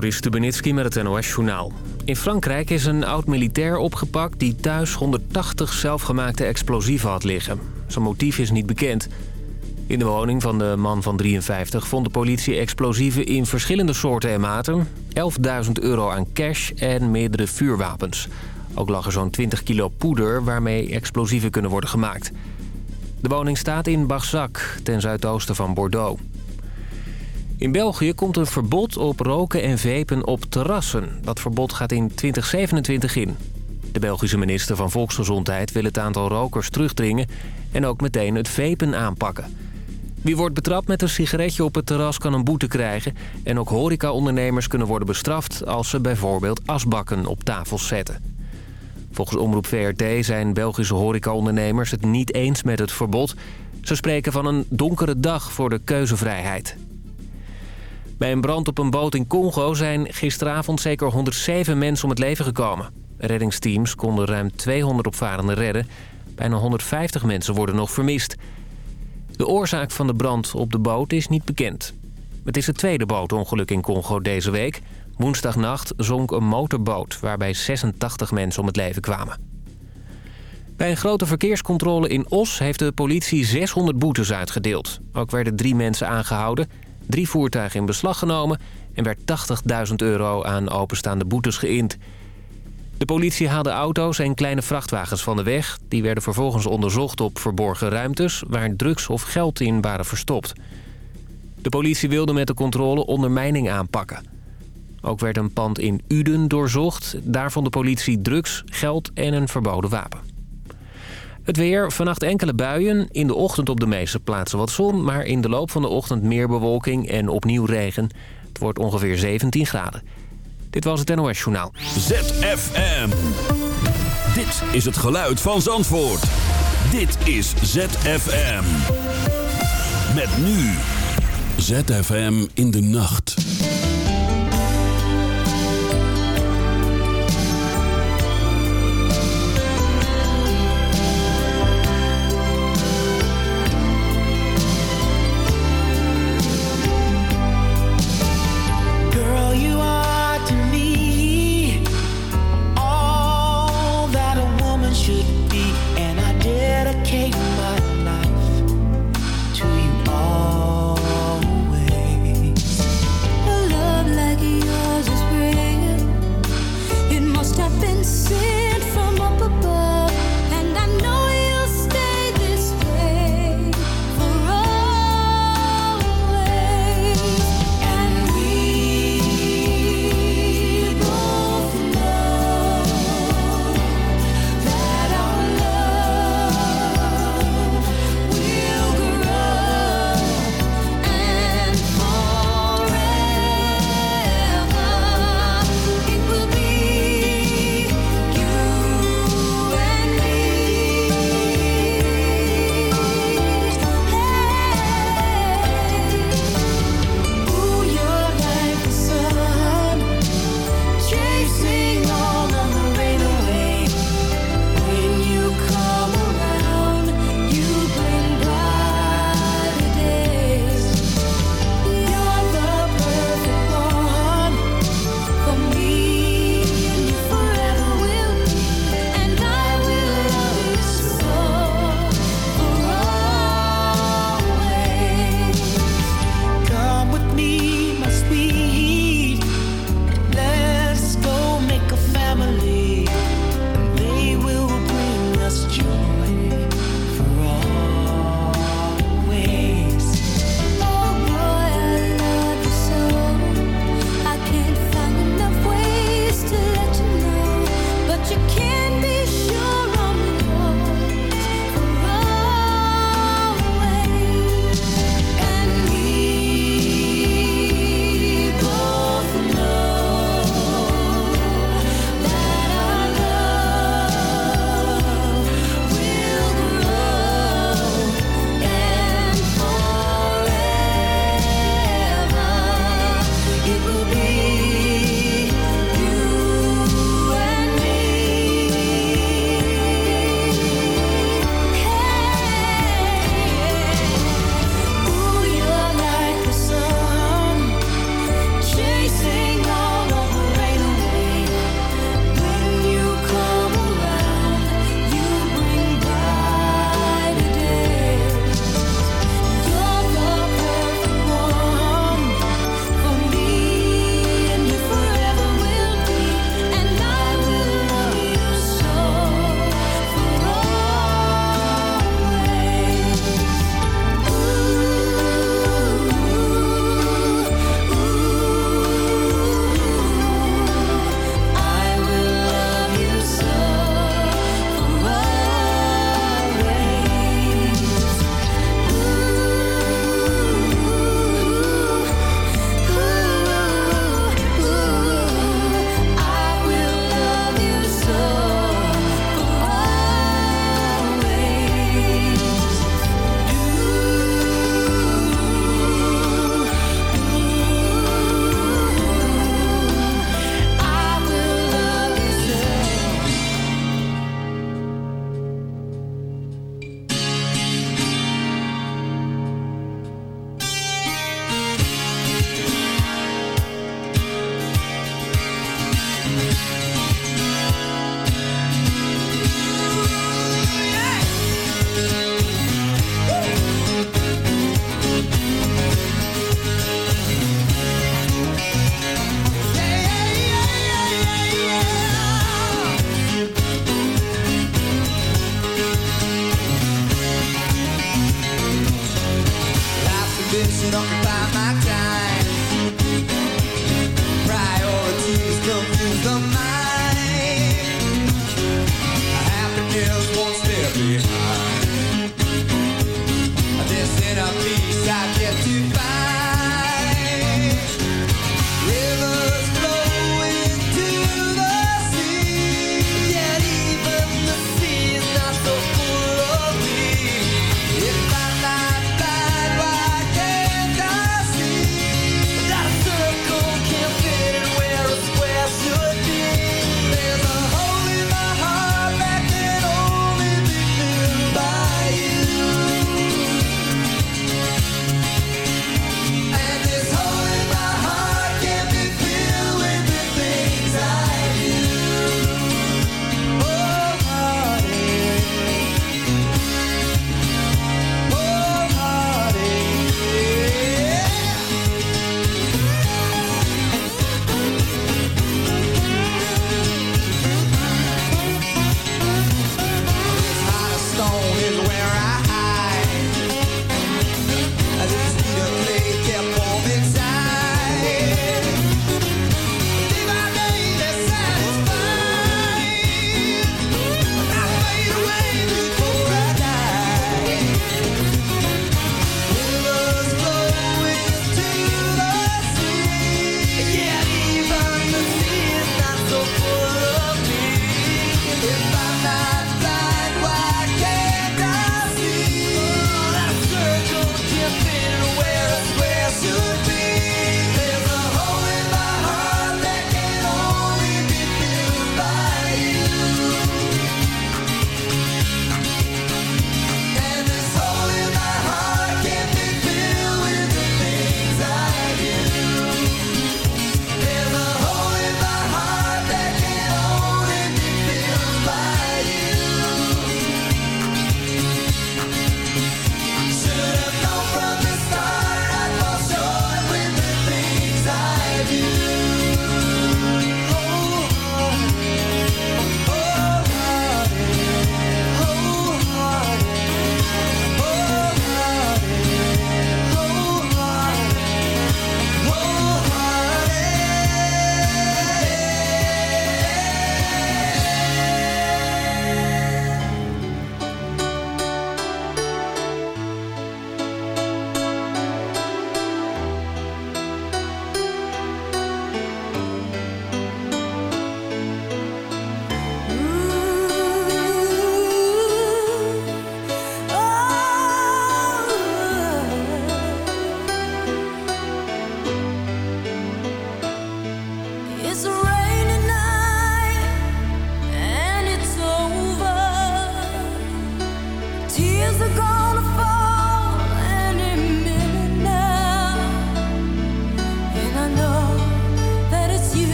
Joris Stubenitski met het NOS-journaal. In Frankrijk is een oud-militair opgepakt die thuis 180 zelfgemaakte explosieven had liggen. Zijn motief is niet bekend. In de woning van de man van 53 vond de politie explosieven in verschillende soorten en maten... 11.000 euro aan cash en meerdere vuurwapens. Ook lag er zo'n 20 kilo poeder waarmee explosieven kunnen worden gemaakt. De woning staat in Barsac, ten zuidoosten van Bordeaux. In België komt een verbod op roken en vepen op terrassen. Dat verbod gaat in 2027 in. De Belgische minister van Volksgezondheid wil het aantal rokers terugdringen... en ook meteen het vepen aanpakken. Wie wordt betrapt met een sigaretje op het terras kan een boete krijgen... en ook horecaondernemers kunnen worden bestraft... als ze bijvoorbeeld asbakken op tafels zetten. Volgens Omroep VRT zijn Belgische horecaondernemers het niet eens met het verbod. Ze spreken van een donkere dag voor de keuzevrijheid. Bij een brand op een boot in Congo zijn gisteravond zeker 107 mensen om het leven gekomen. Reddingsteams konden ruim 200 opvarenden redden. Bijna 150 mensen worden nog vermist. De oorzaak van de brand op de boot is niet bekend. Het is het tweede bootongeluk in Congo deze week. Woensdagnacht zonk een motorboot waarbij 86 mensen om het leven kwamen. Bij een grote verkeerscontrole in Os heeft de politie 600 boetes uitgedeeld. Ook werden drie mensen aangehouden drie voertuigen in beslag genomen... en werd 80.000 euro aan openstaande boetes geïnd. De politie haalde auto's en kleine vrachtwagens van de weg. Die werden vervolgens onderzocht op verborgen ruimtes... waar drugs of geld in waren verstopt. De politie wilde met de controle ondermijning aanpakken. Ook werd een pand in Uden doorzocht. Daar vond de politie drugs, geld en een verboden wapen. Het weer, vannacht enkele buien. In de ochtend op de meeste plaatsen wat zon... maar in de loop van de ochtend meer bewolking en opnieuw regen. Het wordt ongeveer 17 graden. Dit was het NOS Journaal. ZFM. Dit is het geluid van Zandvoort. Dit is ZFM. Met nu. ZFM in de nacht.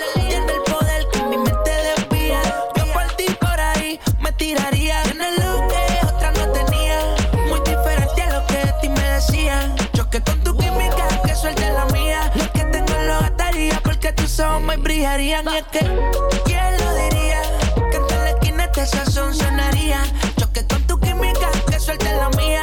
Rosalía. Tiene el poder que mi mente desvía. Yo por ti por ahí me tiraría. Tienes lo que otra no tenía. Muy diferente a lo que de ti me decían. Choque con tu química, que suelte la mía. Lo que tengo lo gastaría porque tus ojos me brillarían. Y es que, ¿quién lo diría? Que en la esquina este sazón sonaría. Choque con tu química, que suelte la mía.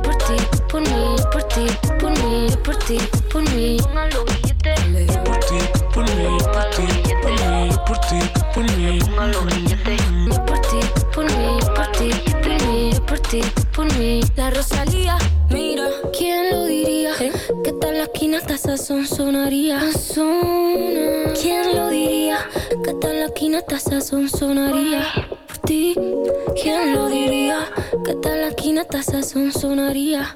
Ti, por mí. Por ti, por mí, por ti, por mí, por ti, por mí. Por ti, por mí, por ti, tú por mí, por ti, por mí. La Rosalía, mira, ¿quién lo diría? Que tal la esquina hasta sazón sonaría. ¿Quién lo diría? Que tal la esquina hasta sazón sonaría. Por ti, ¿quién lo diría? Que tal la esquina hasta sazón sonaría.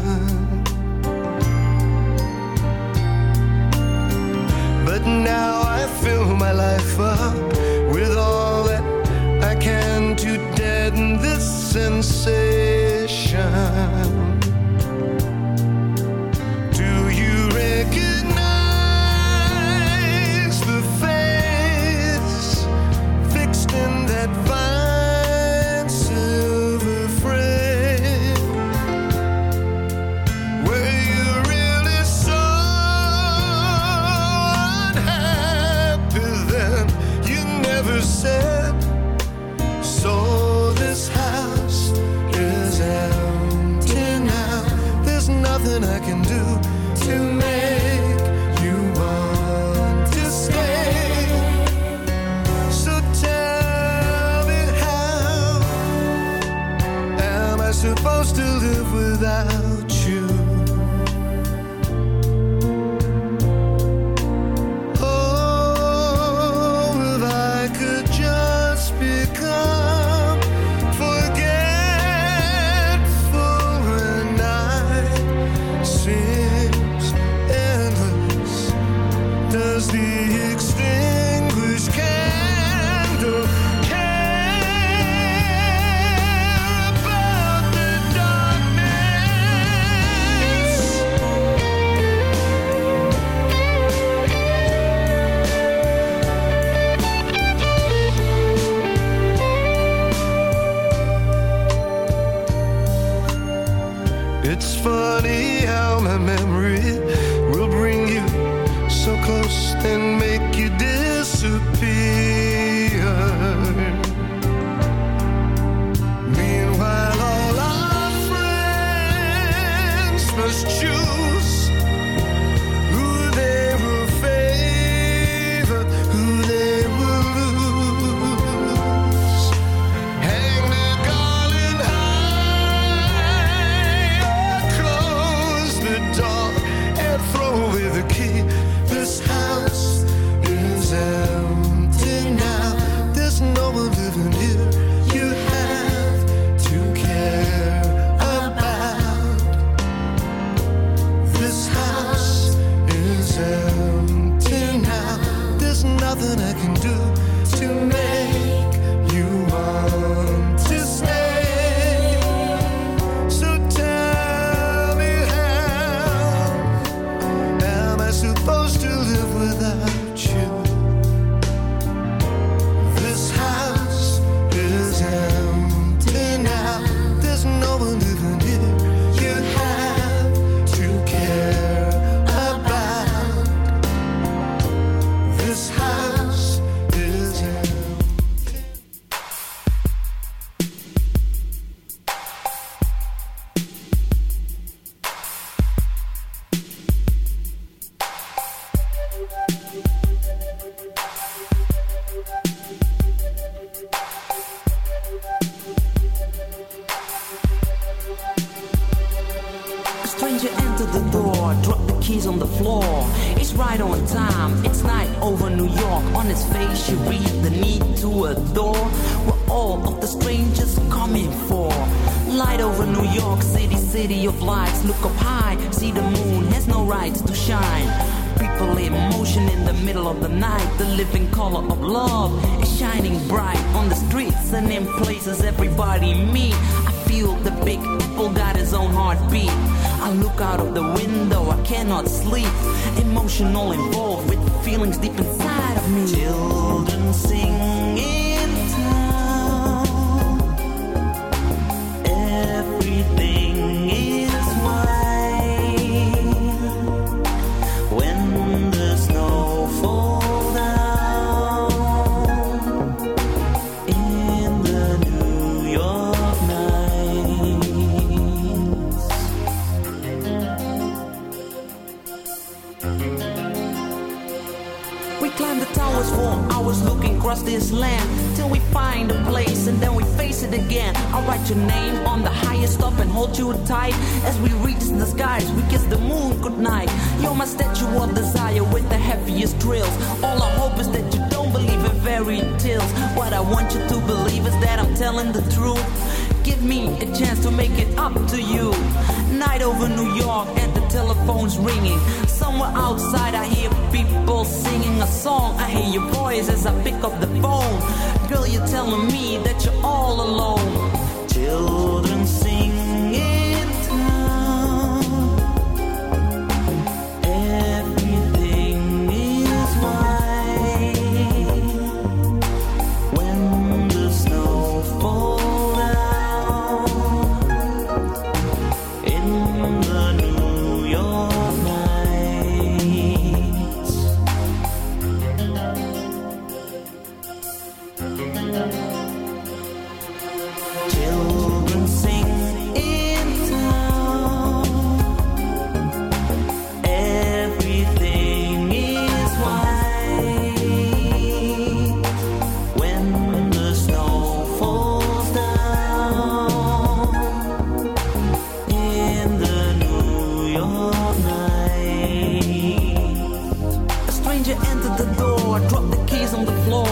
stranger entered the door, dropped the keys on the floor.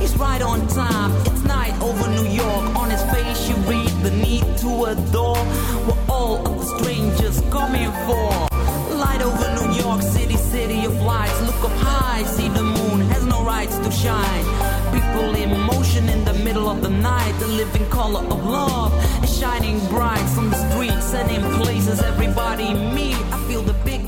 He's right on time, it's night over New York. On his face, you read the need to adore what all of the strangers coming for. Light over New York City, city of lights. Look up high, see the moon has no rights to shine. People in motion in the middle of the night, the living color of love is shining bright on the streets and in places everybody meet. I feel the big